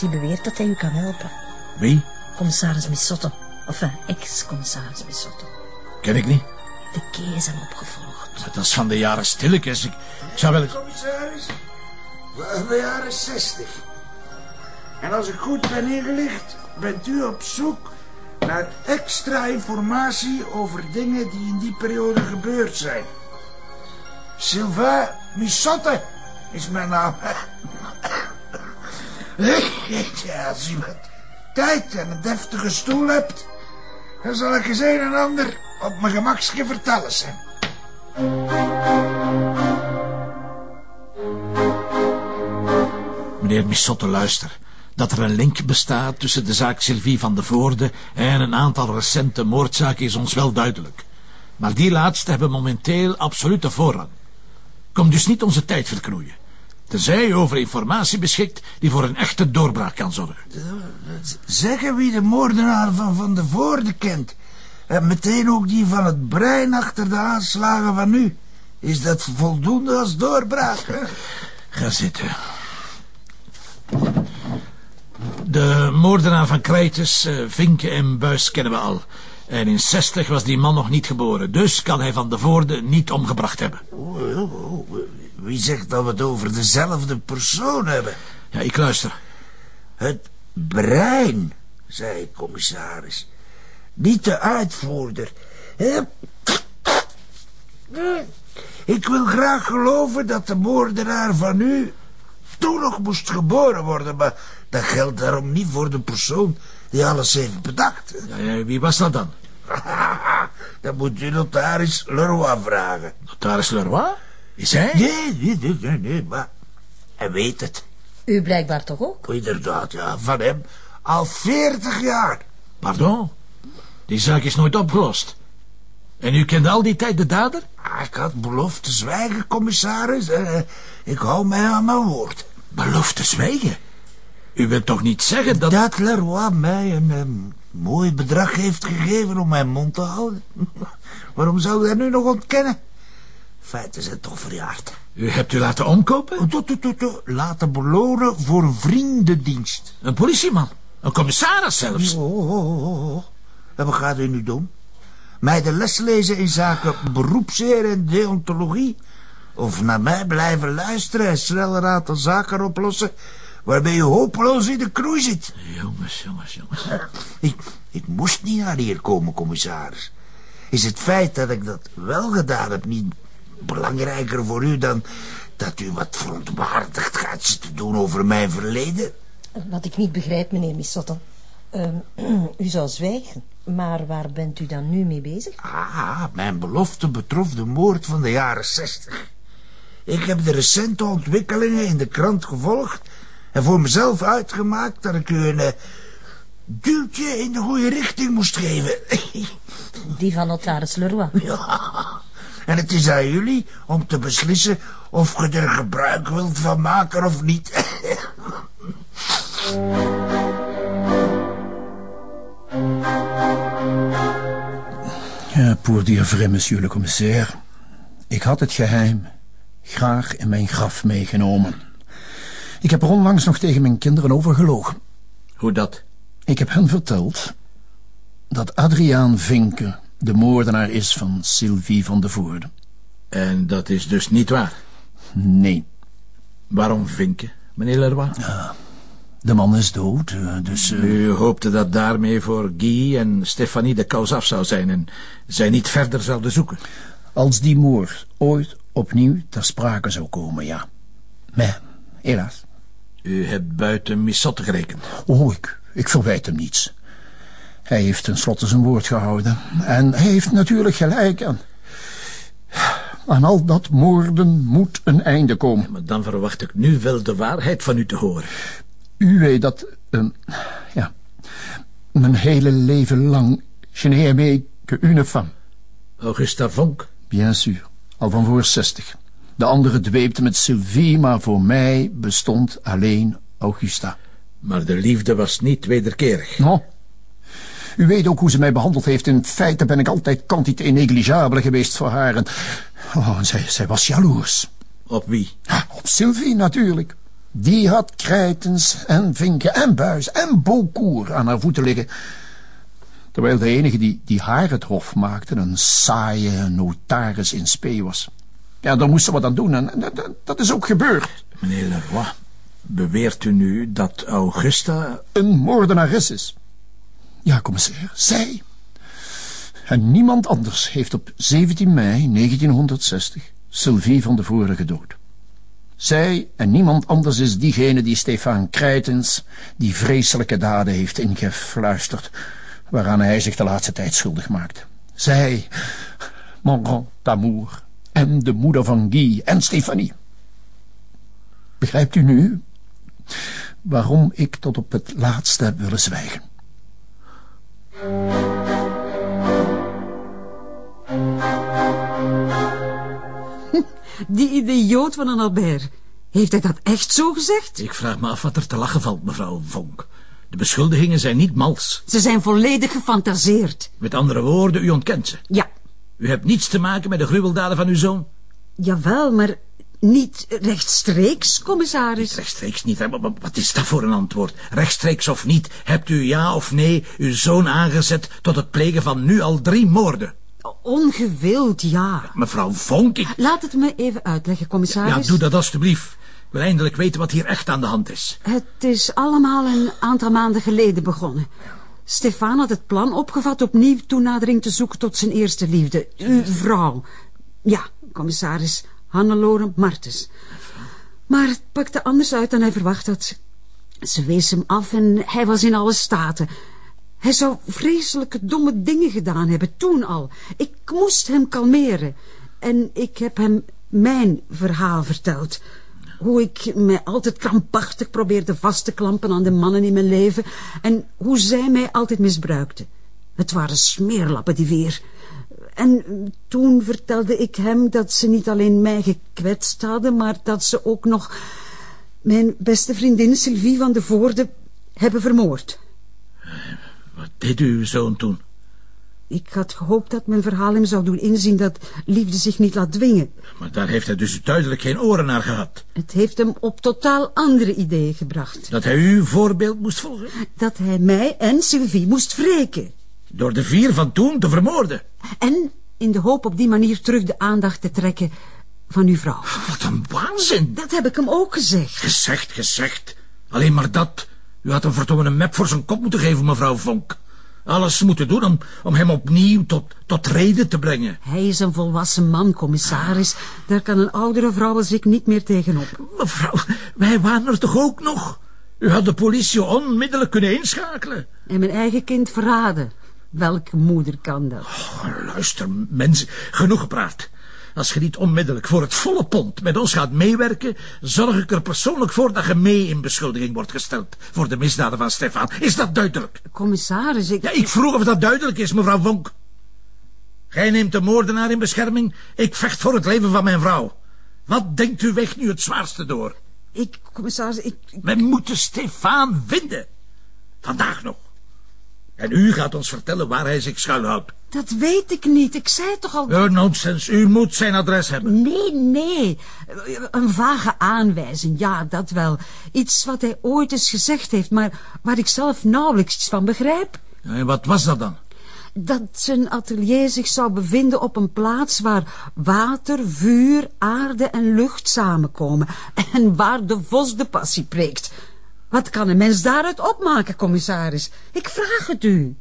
iemand die beweert dat hij u kan helpen. Wie? Commissaris Missotto. Enfin, ex-commissaris Missotto. Ken ik niet. De Kee is hem opgevolgd. Maar dat is van de jaren stilletjes. Ik, ik zou wel eens... Commissaris, van de jaren 60. En als ik goed ben ingelicht, bent u op zoek naar extra informatie over dingen die in die periode gebeurd zijn. Sylvain Missotte is mijn naam. Ja, als u wat tijd en een deftige stoel hebt, dan zal ik eens een en ander op mijn gemakje vertellen zijn. Meneer Missotte, luister. Dat er een link bestaat tussen de zaak Sylvie van de Voorde en een aantal recente moordzaken is ons wel duidelijk. Maar die laatste hebben momenteel absolute voorrang. Kom dus niet onze tijd verknoeien. Tenzij over informatie beschikt die voor een echte doorbraak kan zorgen. Zeggen wie de moordenaar van Van de Voorde kent. En meteen ook die van het brein achter de aanslagen van u. Is dat voldoende als doorbraak? Hè? Ga zitten. De moordenaar van Krijtes, eh, Vinken en Buis kennen we al. En in 60 was die man nog niet geboren. Dus kan hij van de Voorde niet omgebracht hebben. Oh, Wie zegt dat we het over dezelfde persoon hebben? Ja, ik luister. Het brein, zei commissaris. Niet de uitvoerder. Ik wil graag geloven dat de moordenaar van u toen nog moest geboren worden, maar dat geldt daarom niet voor de persoon die alles heeft bedacht. Ja, wie was dat dan? Dan moet u notaris Leroy vragen. Notaris Leroy? Is hij? Nee, nee, nee, nee, nee, maar hij weet het. U blijkbaar toch ook? Inderdaad, ja, van hem al veertig jaar. Pardon? Die zaak is nooit opgelost. En u kende al die tijd de dader? Ah, Ik had beloofd te zwijgen, commissaris. Eh, ik hou mij aan mijn woord. Beloof te zwijgen? U wilt toch niet zeggen dat... Dat Leroy mij een, een mooi bedrag heeft gegeven om mijn mond te houden. Waarom zou ik dat nu nog ontkennen? Feiten zijn toch verjaard. U hebt u laten omkopen? Toe, toe, toe, toe. Laten belonen voor vriendendienst. Een politieman? Een commissaris zelfs? Oh, oh, oh, oh, oh. En wat gaat u nu doen? Mij de les lezen in zaken beroepseer en deontologie? Of naar mij blijven luisteren en snel een aantal zaken oplossen... waarbij u hopeloos in de kroei zit? Jongens, jongens, jongens. Ik, ik moest niet naar hier komen, commissaris. Is het feit dat ik dat wel gedaan heb niet belangrijker voor u dan dat u wat verontwaardigd gaat zitten doen over mijn verleden? Wat ik niet begrijp, meneer Missotto. Ehm, u zou zwijgen. Maar waar bent u dan nu mee bezig? Ah, mijn belofte betrof de moord van de jaren zestig. Ik heb de recente ontwikkelingen in de krant gevolgd... en voor mezelf uitgemaakt dat ik u een eh, duwtje in de goede richting moest geven. Die van notaris Leroy. Ja, en het is aan jullie om te beslissen of je er gebruik wilt van maken of niet. Ja, pour dire vrai, monsieur le commissaire. Ik had het geheim graag in mijn graf meegenomen. Ik heb er onlangs nog tegen mijn kinderen over gelogen. Hoe dat? Ik heb hen verteld dat Adriaan Vinke de moordenaar is van Sylvie van de Voorde. En dat is dus niet waar. Nee, Waarom vinken, meneer Leroy? de man is dood, eh, dus... eh, U hoopte dat daarmee voor Guy en Stefanie de kous af zou zijn... en zij niet verder zouden zoeken. als die moord ooit opnieuw ter sprake zou komen, ja. Maar, helaas. U hebt buiten Missotte gerekend. Oh, ik, ik verwijt hem niets. Hij heeft tenslotte zijn woord gehouden. En hij heeft natuurlijk gelijk aan. Aan al dat moorden moet een einde komen. Maar dan verwacht ik nu wel de waarheid van u te horen. U weet dat... ehm, ja... Mijn hele leven lang... Je n'ai que une femme. Augusta Vonk. Bien sûr. Al van voor zestig. De andere dweepte met Sylvie, maar voor mij bestond alleen Augusta. Maar de liefde was niet wederkerig. U weet ook hoe ze mij behandeld heeft. In feite ben ik altijd quantité negligible geweest voor haar. En, oh, en zij, zij was jaloers. Op wie? Op Sylvie natuurlijk. Die had Krijtens en Vinken en Buis en Beaucourt aan haar voeten liggen. Terwijl de enige die, die haar het hof maakte een saaie notaris in spe was. Ja, daar moest ze wat aan doen en dat, dat is ook gebeurd. Meneer Leroy, beweert u nu dat Augusta... Een moordenares is. Ja, commissaris, zij. En niemand anders heeft op 17 mei 1960 Sylvie van de Voren gedood. Zij en niemand anders is diegene die Stefan Krijtens die vreselijke daden heeft ingefluisterd, waaraan hij zich de laatste tijd schuldig maakt. Zij, mon grand amour, en de moeder van Guy en Stefanie. Begrijpt u nu waarom ik tot op het laatste heb willen zwijgen? Die idioot van een Albert. Heeft hij dat echt zo gezegd? Ik vraag me af wat er te lachen valt, mevrouw Vonk. De beschuldigingen zijn niet mals. Ze zijn volledig gefantaseerd. Met andere woorden, u ontkent ze. Ja. U hebt niets te maken met de gruweldaden van uw zoon? Jawel, maar niet rechtstreeks, commissaris. Rechtstreeks niet. Wat is dat voor een antwoord? Rechtstreeks of niet? Hebt u ja of nee uw zoon aangezet tot het plegen van nu al drie moorden? Ongewild, ja. Mevrouw Vonk, ik... Laat het me even uitleggen, commissaris. Ja, doe dat alstublieft. Ik wil eindelijk weten wat hier echt aan de hand is. Het is allemaal een aantal maanden geleden begonnen. Stefan had het plan opgevat opnieuw toenadering te zoeken tot zijn eerste liefde. Uw vrouw. Ja, commissaris Hannelore Martens. Maar het pakte anders uit dan hij verwacht had. Ze wees hem af en hij was in alle staten. Hij zou vreselijke domme dingen gedaan hebben, toen al. Ik moest hem kalmeren. En ik heb hem mijn verhaal verteld. Hoe ik mij altijd krampachtig probeerde vast te klampen aan de mannen in mijn leven. En hoe zij mij altijd misbruikten. Het waren smeerlappen, die weer. En toen vertelde ik hem dat ze niet alleen mij gekwetst hadden... maar dat ze ook nog mijn beste vriendin Sylvie van de Voorde hebben vermoord. Wat deed uw zoon toen? Ik had gehoopt dat mijn verhaal hem zou doen inzien dat liefde zich niet laat dwingen. Maar daar heeft hij dus duidelijk geen oren naar gehad. Het heeft hem op totaal andere ideeën gebracht. Dat hij uw voorbeeld moest volgen? Dat hij mij en Sylvie moest wreken. Door de vier van toen te vermoorden? En in de hoop op die manier terug de aandacht te trekken van uw vrouw. Wat een waanzin. Dat heb ik hem ook gezegd. Gezegd, gezegd. Alleen maar dat. U had hem verdomme een map voor zijn kop moeten geven, mevrouw Vonk. Alles moeten doen om, om hem opnieuw tot, tot reden te brengen. Hij is een volwassen man, commissaris. Daar kan een oudere vrouw als ik niet meer tegenop. Mevrouw, wij waren er toch ook nog? U had de politie onmiddellijk kunnen inschakelen. En mijn eigen kind verraden. Welke moeder kan dat? Oh, luister, mensen, genoeg gepraat. Als je niet onmiddellijk voor het volle pond met ons gaat meewerken, zorg ik er persoonlijk voor dat je mee in beschuldiging wordt gesteld voor de misdaden van Stefan. Is dat duidelijk? Commissaris, ik... Ja, ik vroeg of dat duidelijk is, mevrouw Vonk. Gij neemt de moordenaar in bescherming, ik vecht voor het leven van mijn vrouw. Wat denkt u weg nu het zwaarste door? Ik, commissaris, ik... We moeten Stefan vinden. Vandaag nog. En u gaat ons vertellen waar hij zich schuilhoudt. Dat weet ik niet. Ik zei toch al... Oh, nonsens. U moet zijn adres hebben. Nee, nee. Een vage aanwijzing, ja, dat wel. Iets wat hij ooit eens gezegd heeft, maar waar ik zelf nauwelijks iets van begrijp. En wat was dat dan? Dat zijn atelier zich zou bevinden op een plaats waar water, vuur, aarde en lucht samenkomen. En waar de vos de passie preekt. Wat kan een mens daaruit opmaken, commissaris? Ik vraag het u.